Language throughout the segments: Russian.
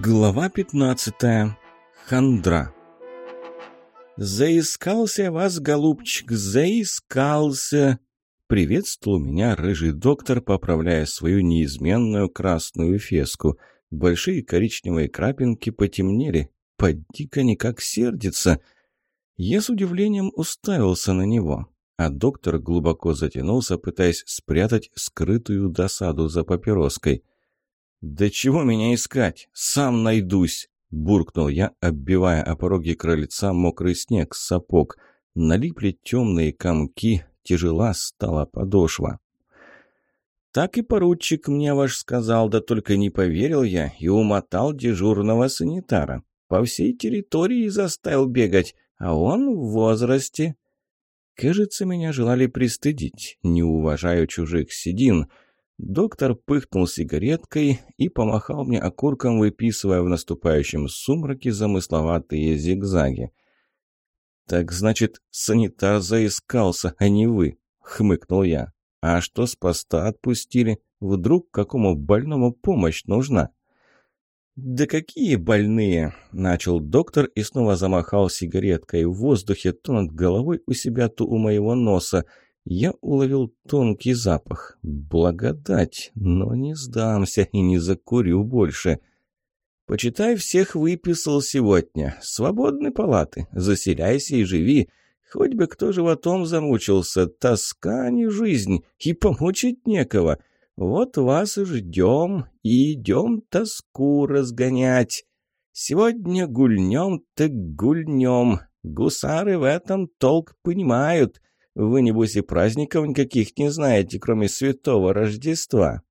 Глава 15. Хандра. «Заискался вас, голубчик, заискался!» Приветствовал меня рыжий доктор, поправляя свою неизменную красную феску. Большие коричневые крапинки потемнели. Поди-ка никак сердится. Я с удивлением уставился на него, а доктор глубоко затянулся, пытаясь спрятать скрытую досаду за папироской – «Да чего меня искать? Сам найдусь!» – буркнул я, оббивая о пороге крыльца мокрый снег с сапог. Налипли темные комки, тяжела стала подошва. «Так и поручик мне ваш сказал, да только не поверил я и умотал дежурного санитара. По всей территории заставил бегать, а он в возрасте». Кажется, меня желали пристыдить, не уважаю чужих седин – Доктор пыхнул сигареткой и помахал мне окурком, выписывая в наступающем сумраке замысловатые зигзаги. «Так значит, санитар заискался, а не вы», — хмыкнул я. «А что с поста отпустили? Вдруг какому больному помощь нужна?» «Да какие больные!» – начал доктор и снова замахал сигареткой в воздухе то над головой у себя, то у моего носа – я уловил тонкий запах. Благодать, но не сдамся и не закурю больше. Почитай, всех выписал сегодня. Свободны палаты, заселяйся и живи. Хоть бы кто животом замучился, тоска не жизнь, и помучить некого. Вот вас и ждем, и идем тоску разгонять. Сегодня гульнем так гульнем. Гусары в этом толк понимают — вы, небось, и праздников никаких не знаете, кроме Святого Рождества».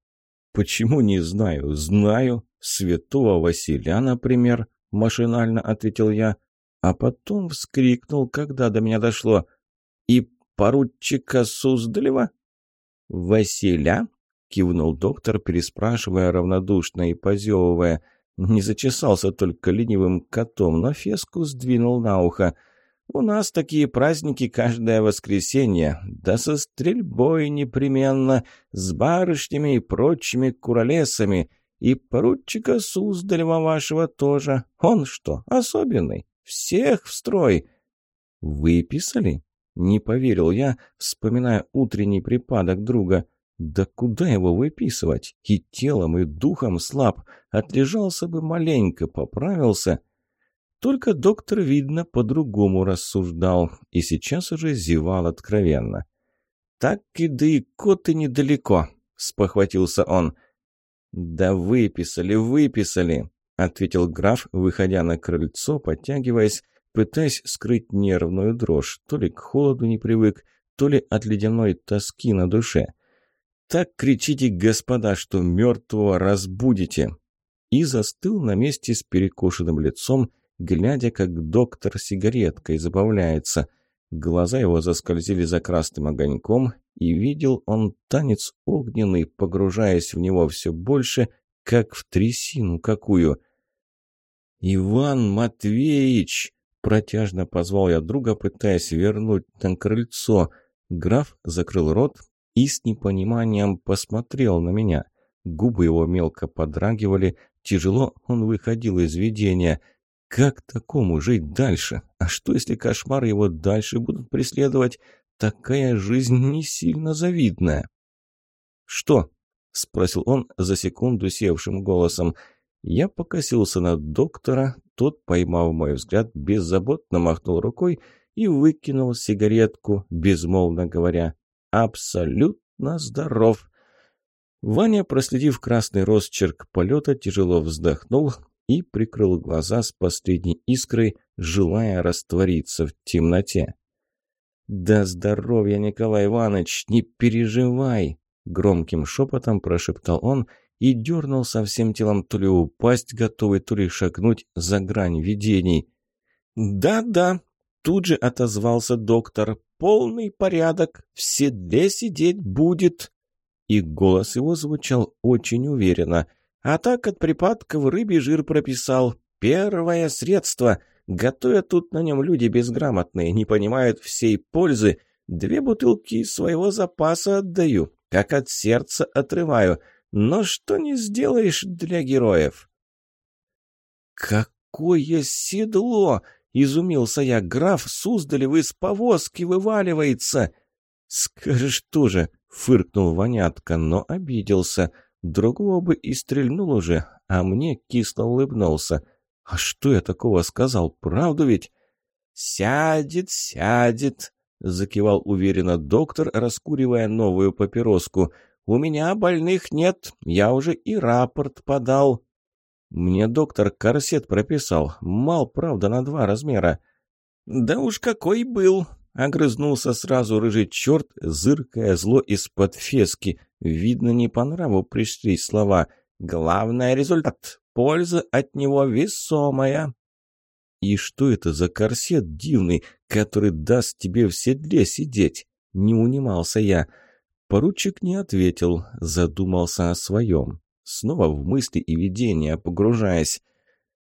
«Почему не знаю? Знаю. Святого Василия, например», — машинально ответил я. А потом вскрикнул, когда до меня дошло. «И поручика Суздалева?» «Василя?» — кивнул доктор, переспрашивая равнодушно и позевывая. Не зачесался только ленивым котом, но феску сдвинул на ухо — у нас такие праздники каждое воскресенье, да со стрельбой непременно, с барышнями и прочими куролесами. И поручика Суздалева вашего тоже. Он что, особенный? Всех в строй!» «Выписали?» — не поверил я, вспоминая утренний припадок друга. «Да куда его выписывать? И телом, и духом слаб. Отлежался бы маленько, поправился». Только доктор, видно, по-другому рассуждал и сейчас уже зевал откровенно. «Так и да и коты недалеко», — спохватился он. «Да выписали, выписали», — ответил граф, выходя на крыльцо, подтягиваясь, пытаясь скрыть нервную дрожь. То ли к холоду не привык, то ли от ледяной тоски на душе. «Так кричите, господа, что мертвого разбудите!» И застыл на месте с перекошенным лицом, глядя, как доктор сигареткой забавляется. Глаза его заскользили за красным огоньком, и видел он танец огненный, погружаясь в него все больше, как в трясину какую. «Иван Матвеевич!» — протяжно позвал я друга, пытаясь вернуть на крыльцо. Граф закрыл рот и с непониманием посмотрел на меня. Губы его мелко подрагивали, тяжело он выходил из видения — как такому жить дальше? А что, если кошмары его дальше будут преследовать? Такая жизнь не сильно завидная. «Что?» — спросил он за секунду севшим голосом. Я покосился на доктора, тот, поймав мой взгляд, беззаботно махнул рукой и выкинул сигаретку, безмолвно говоря «Абсолютно здоров». Ваня, проследив красный росчерк полета, тяжело вздохнул, и прикрыл глаза с последней искрой, желая раствориться в темноте. «Да здоровья, Николай Иванович, не переживай!» Громким шепотом прошептал он и дернулся всем телом то ли упасть, готовый, то ли шагнуть за грань видений. «Да-да», — тут же отозвался доктор, — «полный порядок, в седле сидеть будет». И голос его звучал очень уверенно — а так от припадков рыбий жир прописал. Первое средство. Готовят тут на нем люди безграмотные, не понимают всей пользы. Две бутылки своего запаса отдаю, как от сердца отрываю. Но что не сделаешь для героев? «Какое седло!» — изумился я. «Граф Суздалев из повозки вываливается!» «Скажешь тоже!» — фыркнул Вонятка, но обиделся. Другого бы и стрельнул уже, а мне кисло улыбнулся. «А что я такого сказал? Правду ведь?» «Сядет, сядет!» — закивал уверенно доктор, раскуривая новую папироску. «У меня больных нет, я уже и рапорт подал». «Мне доктор корсет прописал. Мал, правда, на два размера». «Да уж какой был!» — огрызнулся сразу рыжий черт, зыркая зло из-под фески. Видно, не по нраву пришли слова. «Главное — результат. Польза от него весомая». «И что это за корсет дивный, который даст тебе в седле сидеть?» Не унимался я. Поручик не ответил, задумался о своем снова в мысли и видения погружаясь.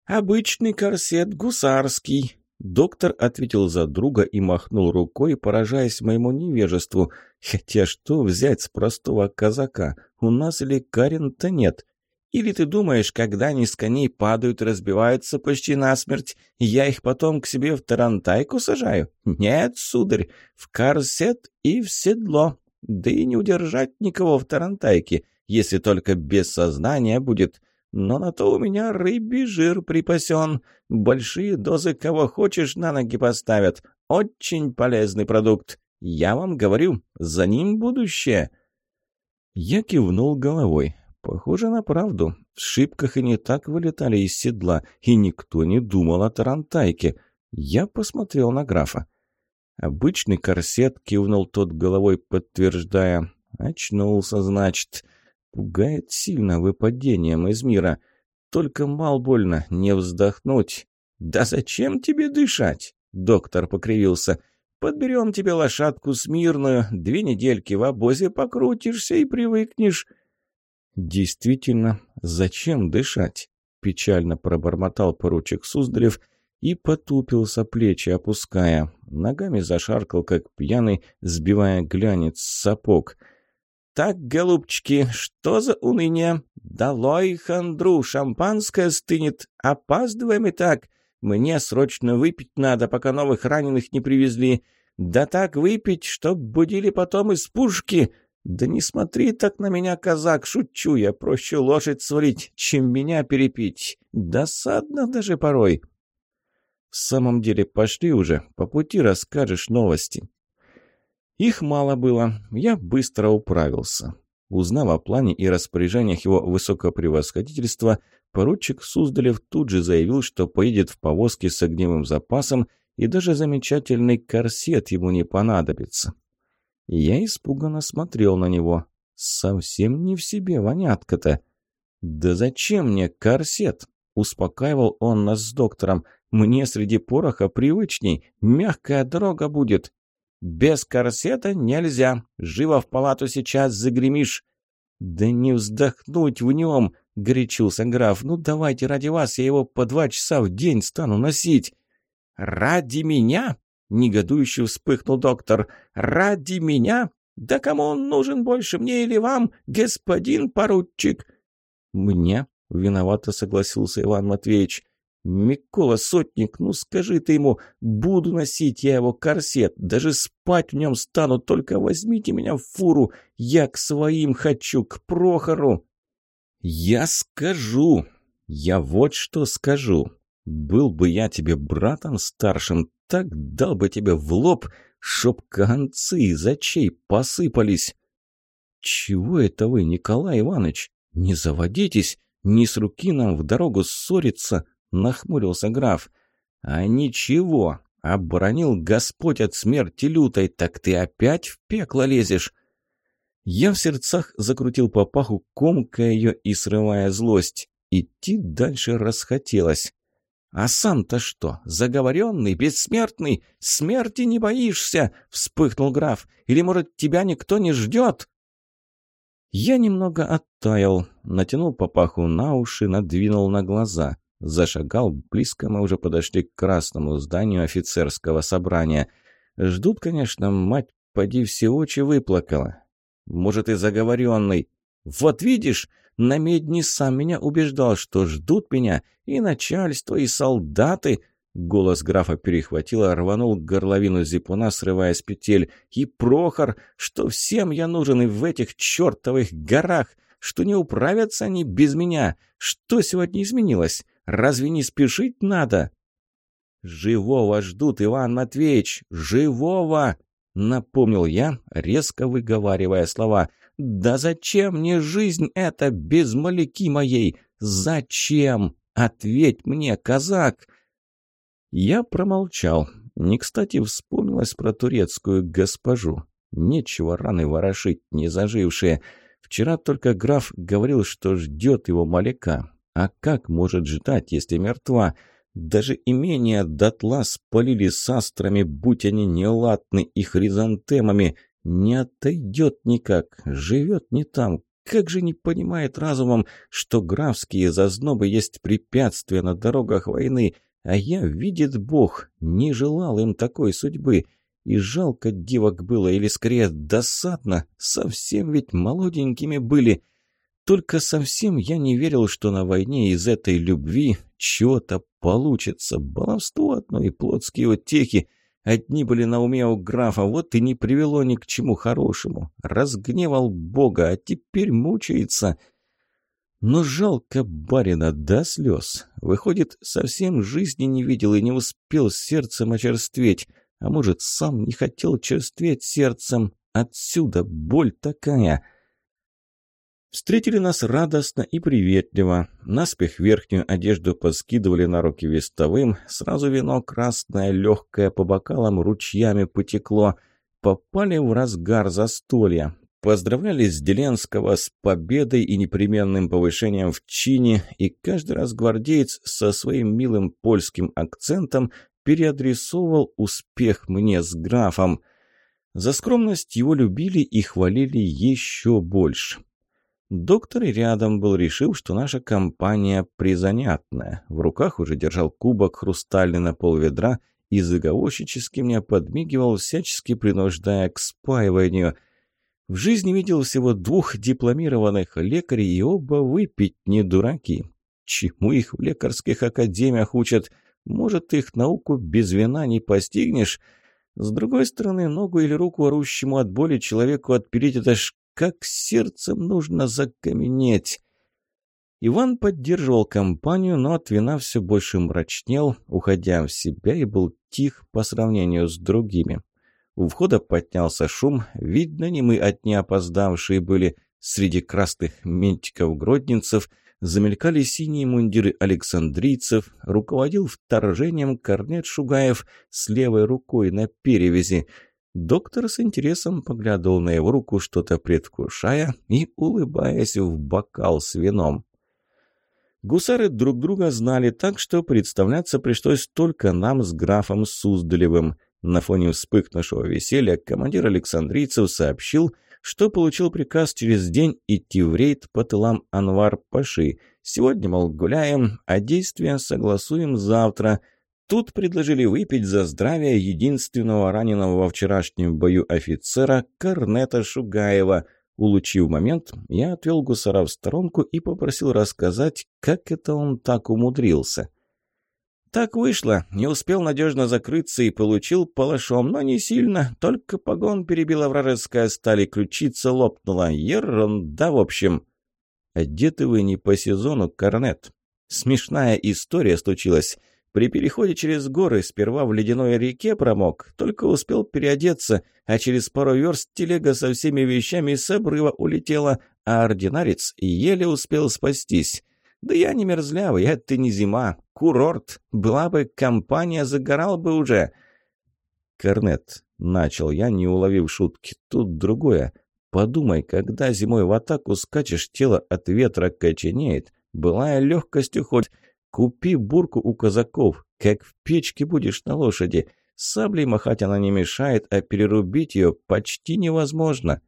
«Обычный корсет гусарский», — доктор ответил за друга и махнул рукой, поражаясь моему невежеству. «Хотя что взять с простого казака? У нас лекарен-то нет. Или ты думаешь, когда они с коней падают и разбиваются почти насмерть, я их потом к себе в тарантайку сажаю? Нет, сударь, в корсет и в седло. Да и не удержать никого в тарантайке если только без сознания будет. Но на то у меня рыбий жир припасен. Большие дозы кого хочешь на ноги поставят. Очень полезный продукт. Я вам говорю, за ним будущее». Я кивнул головой. Похоже на правду. В шибках и не так вылетали из седла, и никто не думал о тарантайке. Я посмотрел на графа. Обычный корсет кивнул тот головой, подтверждая. Очнулся, значит. Пугает сильно выпадением из мира. Только мал больно, не вздохнуть. «Да зачем тебе дышать?» — доктор покривился. «Подберем тебе лошадку смирную, две недельки в обозе покрутишься и привыкнешь». «Действительно, зачем дышать?» — печально пробормотал поручик Суздалев и потупился, плечи опуская. Ногами зашаркал, как пьяный, сбивая глянец с сапог — «Так, голубчики, что за уныние? Долой хандру, шампанское стынет, опаздываем и так. Мне срочно выпить надо, пока новых раненых не привезли. Да так выпить, чтоб будили потом из пушки. Да не смотри так на меня, казак, шучу я, проще лошадь свалить, чем меня перепить. Досадно даже порой». «В самом деле, пошли уже, по пути расскажешь новости». Их мало было, я быстро управился. Узнав о плане и распоряжениях его высокопревосходительства, поручик Суздалев тут же заявил, что поедет в повозке с огневым запасом, и даже замечательный корсет ему не понадобится. Я испуганно смотрел на него. Совсем не в себе вонятка-то. «Да зачем мне корсет?» — успокаивал он нас с доктором. «Мне среди пороха привычней, мягкая дорога будет». «Без корсета нельзя. Живо в палату сейчас загремишь». «Да не вздохнуть в нем!» — горячился граф. «Ну давайте ради вас я его по два часа в день стану носить». «Ради меня?» — негодующе вспыхнул доктор. «Ради меня? Да кому он нужен больше, мне или вам, господин поручик?» «Мне?» — виновато согласился Иван Матвеевич. «Микола, сотник, ну скажи ты ему, буду носить я его корсет, даже спать в нем стану, только возьмите меня в фуру, я к своим хочу, к Прохору». «Я скажу, я вот что скажу. Был бы я тебе братом старшим, так дал бы тебе в лоб, чтоб концы из очей посыпались». «Чего это вы, Николай Иванович? Не заводитесь, не с руки нам в дорогу ссориться, — нахмурился граф. «А ничего, оборонил Господь от смерти лютой, так ты опять в пекло лезешь!» Я в сердцах закрутил папаху, комкая ее и срывая злость. Идти дальше расхотелось. «А сам-то что, заговоренный, бессмертный? Смерти не боишься?» — вспыхнул граф. «Или, может, тебя никто не ждет?» Я немного оттаял, натянул папаху на уши, надвинул на глаза. Зашагал, близко мы уже подошли к красному зданию офицерского собрания. Ждут, конечно, мать, поди все очи выплакала. Может, и заговоренный. Вот видишь, На медни сам меня убеждал, что ждут меня и начальство, и солдаты. Голос графа перехватило, рванул горловину зипуна, срывая с петель. И Прохор, что всем я нужен и в этих чертовых горах, что не управятся они без меня. Что сегодня изменилось? Разве не спешить надо? «Живого ждут, Иван Матвеевич! Живого!» Напомнил я, резко выговаривая слова. «Да зачем мне жизнь эта без маляки моей? Зачем? Ответь мне, казак!» Я промолчал. Не кстати вспомнилось про турецкую госпожу. Нечего раны ворошить, не зажившие. Вчера только граф говорил, что ждет его маляка. А как может ждать, если мертва? Даже имения дотла спалили с астрами, будь они неладны и хризантемами. Не отойдет никак, живет не там. Как же не понимает разумом, что графские зазнобы есть препятствия на дорогах войны, а я, видит Бог, не желал им такой судьбы. И жалко девок было, или скорее досадно, совсем ведь молоденькими были — только совсем я не верил, что на войне из этой любви чего-то получится. Баловство одно и плотские утехи. Одни были на уме у графа, вот и не привело ни к чему хорошему. Разгневал Бога, а теперь мучается. Но жалко барина до слез. Выходит, совсем жизни не видел и не успел сердцем очерстветь. А может, сам не хотел черстветь сердцем. Отсюда боль такая — Встретили нас радостно и приветливо. Наспех верхнюю одежду поскидывали на руки вестовым. Сразу вино красное, легкое, по бокалам ручьями потекло. Попали в разгар застолья. Поздравляли с Деленского с победой и непременным повышением в чине, и каждый раз гвардеец со своим милым польским акцентом переадресовывал успех мне с графом. За скромность его любили и хвалили еще больше. Доктор рядом был, решив, что наша компания призанятная. В руках уже держал кубок хрустальный на полведра и заговорщически мне подмигивал, всячески принуждая к спаиванию. В жизни видел всего двух дипломированных лекарей, и оба выпить не дураки. Чему их в лекарских академиях учат? Может, их науку без вина не постигнешь? С другой стороны, ногу или руку орущему от боли человеку отпилить – это ж как сердцем нужно закаменеть. Иван поддерживал компанию, но от вина все больше мрачнел, уходя в себя и был тих по сравнению с другими. У входа поднялся шум, видно, не мы одни опоздавшие были. Среди красных ментиков-гродненцев замелькали синие мундиры александрийцев, руководил вторжением корнет Шугаев с левой рукой на перевязи – Доктор с интересом поглядывал на его руку, что-то предвкушая и улыбаясь в бокал с вином. Гусары друг друга знали так, что представляться пришлось только нам с графом Суздалевым. На фоне вспыхнувшего веселья командир Александрийцев сообщил, что получил приказ через день идти в рейд по тылам Анвар-Паши. Сегодня, мол, гуляем, а действия согласуем завтра – Тут предложили выпить за здравие единственного раненого во вчерашнем бою офицера Корнета Шугаева. Улучив момент, я отвел гусара в сторонку и попросил рассказать, как это он так умудрился. Так вышло. Не успел надежно закрыться и получил палашом, но не сильно. Только погон перебила вражеская сталь и ключица лопнула. Ерунда, в общем. Одеты вы не по сезону, Корнет. Смешная история случилась. При переходе через горы сперва в ледяной реке промок, только успел переодеться, а через пару верст телега со всеми вещами с обрыва улетела, а ординарец еле успел спастись. Да я не мерзлявый, это не зима, курорт. Была бы компания, загорал бы уже. Корнет, начал я, не уловив шутки, тут другое. Подумай, когда зимой в атаку скачешь, тело от ветра коченеет. Былая легкостью хоть Купи бурку у казаков, как в печке будешь на лошади. Саблей махать она не мешает, а перерубить ее почти невозможно.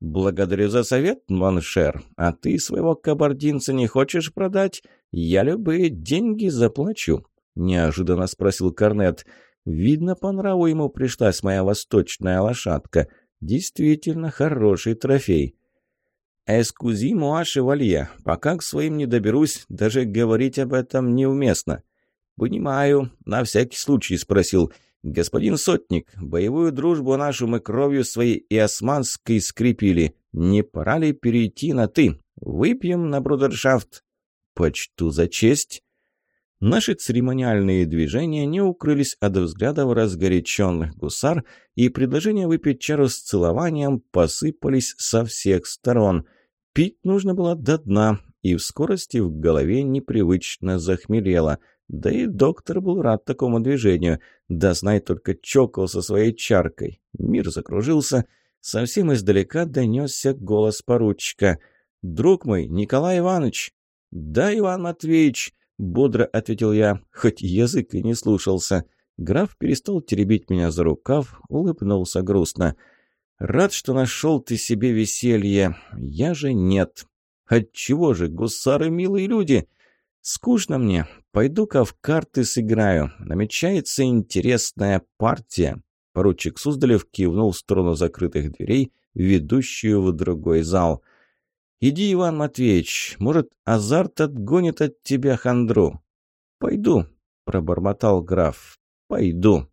Благодарю за совет, mon cher. А ты своего кабардинца не хочешь продать? Я любые деньги заплачу. Неожиданно спросил корнет. Видно, по нраву ему пришлась моя восточная лошадка. Действительно хороший трофей. «Эскузи муа шевалье, пока к своим не доберусь, даже говорить об этом неуместно». «Понимаю, на всякий случай спросил. Господин Сотник, боевую дружбу нашу мы кровью своей и османской скрепили. Не пора ли перейти на «ты»? Выпьем на брудершафт». «Почту за честь». Наши церемониальные движения не укрылись от взглядов разгоряченных гусар, и предложения выпить чару с целованием посыпались со всех сторон. Пить нужно было до дна, и в скорости в голове непривычно захмелело. Да и доктор был рад такому движению. Да знай только чокался своей чаркой. Мир закружился. Совсем издалека донесся голос поручика. «Друг мой, Николай Иванович!» «Да, Иван Матвеевич!» — бодро ответил я, хоть язык и не слушался. Граф перестал теребить меня за рукав, улыбнулся грустно. «Рад, что нашел ты себе веселье. Я же нет. Отчего же, гусары милые люди? Скучно мне. Пойду-ка в карты сыграю. Намечается интересная партия». Поручик Суздалев кивнул в сторону закрытых дверей, ведущую в другой зал — «Иди, Иван Матвеевич, может, азарт отгонит от тебя хандру?» «Пойду», — пробормотал граф, — «пойду».